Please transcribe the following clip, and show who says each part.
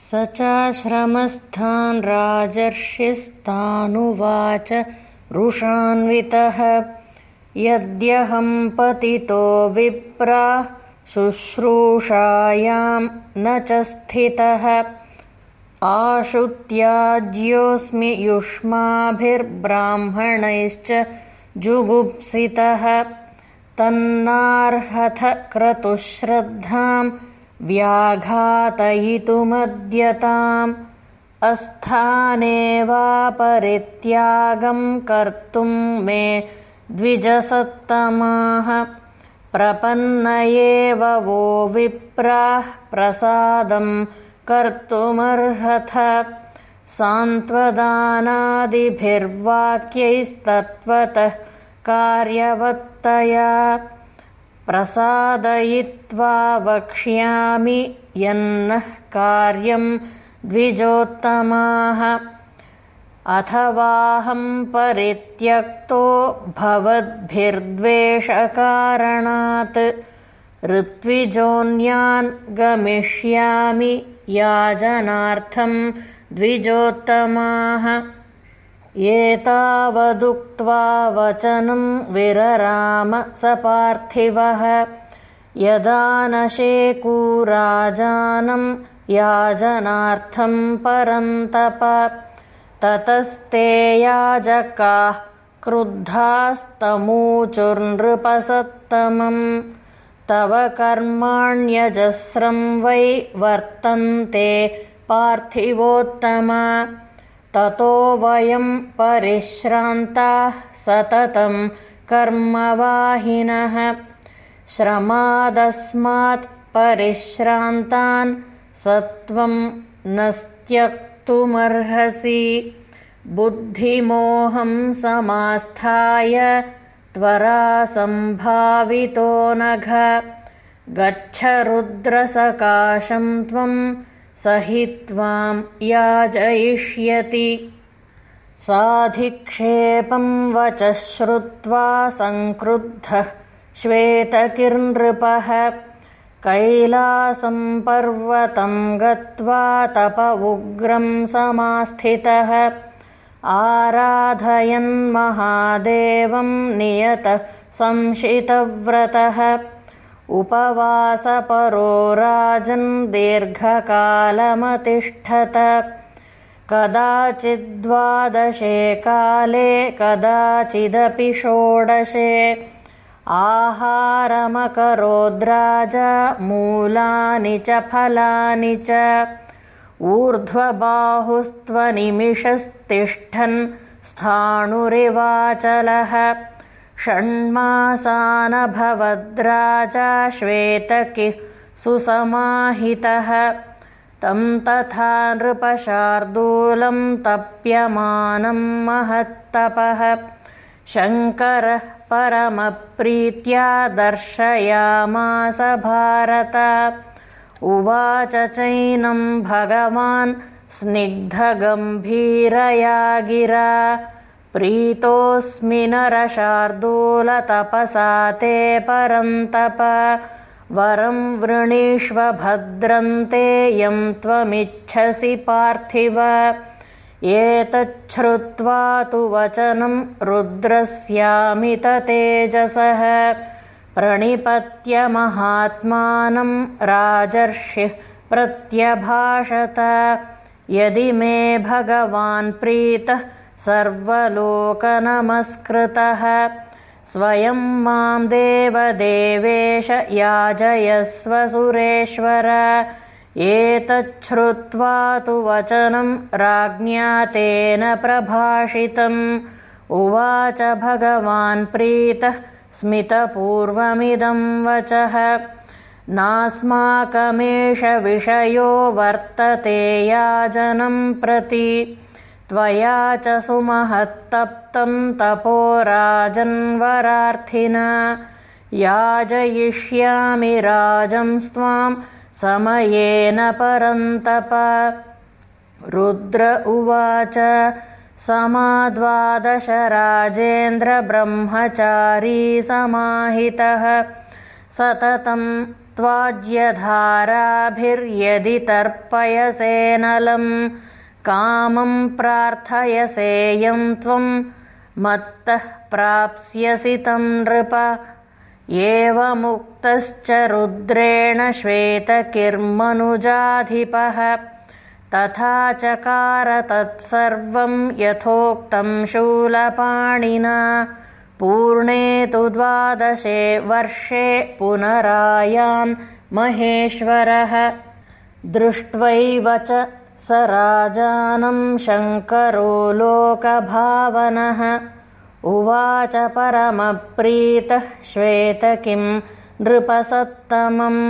Speaker 1: स चाश्रमस्थान् राजर्षिस्तानुवाच रुषान्वितः। यद्यहं पतितो विप्राः शुश्रूषायां न च स्थितः। आशुत्याज्योऽस्मि युष्माभिर्ब्राह्मणैश्च जुगुप्सितः। तन्नार्हथ क्रतुश्रद्धां व्याघातयितुमद्यताम् अस्थानेवापरित्यागं कर्तुं मे द्विजसत्तमाः प्रपन्न एव वो विप्राः प्रसादं कर्तुमर्हथ सान्त्वदानादिभिर्वाक्यैस्तत्त्वतः कार्यवत्तया प्रसादयित्वा वक्ष्यामि यन्नः कार्यं द्विजोत्तमाः। अथवाहं परित्यक्तो भवद्भिर्द्वेषकारणात् ऋत्विजोऽन्यान् गमिष्यामि याजनार्थं द्विजोत्तमाः एतावदुक्त्वा वचनं विरराम स पार्थिवः। यदा न शेकूराजानं याजनार्थं परन्तप ततस्ते याजकाः क्रुद्धास्तमूचुर्नृपसत्तमम् तव कर्माण्यजस्रं वै वर्तन्ते पार्थिवोत्तमा ततो वयं परिश्रान्ताः सततं कर्मवाहिनः। श्रमादस्मात् परिश्रान्तान् सत्वं नस्त्यक्तुमर्हसि। बुद्धिमोहं समास्थाय त्वरा सम्भावितो नघ। गच्छ रुद्रसकाशं त्वं स हि त्वां याजयिष्यति। साधिक्षेपं वचः श्रुत्वा सङ्क्रुद्धः श्वेतकिर्नृपः। कैलासं पर्वतं गत्वा तप उग्रं समास्थितः। आराधयन्महादेवं नियतः संशितव्रतः उपवासपरो राजन् दीर्घकालमतिष्ठत। कदाचिद्वादशे काले कदाचिदपि षोडशे। आहारमकरोद्राजा मूलानि च फलानि च। ऊर्ध्वबाहुस्त्वनिमिषस्तिष्ठन् स्थाणुरिवाचलः षण्मासानभवद्राजा श्वेतकिः सुसमाहितः। तं तथा नृपशार्दूलं तप्यमानं महत्तपः। शङ्करः परमप्रीत्या दर्शयामास भारत। उवाच चैनं भगवान् स्निग्धगम्भीरया गिरा प्रीतोऽस्मि नरशार्दूलतपसा ते परन्तप। वरं वृणीष्व भद्रन्ते यं त्वमिच्छसि पार्थिव। एतच्छ्रुत्वा तु वचनं रुद्रस्यामिततेजसः प्रणिपत्य महात्मानं राजर्षिः प्रत्यभाषत। यदि मे भगवान् प्रीतः सर्वलोकनमस्कृतः। स्वयं मां देवदेवेश याजयस्व सुरेश्वर। एतच्छ्रुत्वा तु वचनं राज्ञा तेन प्रभाषितम्। उवाच भगवान् प्रीतः स्मितपूर्वमिदं वचः। नास्माकमेष विषयो वर्तते याजनं प्रति त्वया च सुमहत्तप्तं तपो राजन्वरार्थिना याजयिष्यामि राजंस्त्वां समयेन परन्तप। रुद्र उवाच समाद्वादश राजेन्द्रब्रह्मचारी समाहितः। सततं त्वाज्यधाराभिर्यदि तर्पयसेनलं कामं प्रार्थयसेयं त्वं मत्तः प्राप्स्यसि तं नृप। एवमुक्तश्च रुद्रेण श्वेतकिर्मनुजाधिपः। तथा चकार तत्सर्वं यथोक्तं शूलपाणिना। पूर्णे तु द्वादशे वर्षे पुनरायान् महेश्वरः। दृष्ट्वैव च स राजानं शङ्करो लोकभावनः। उवाच परमप्रीतः श्वेत किं नृपसत्तमम्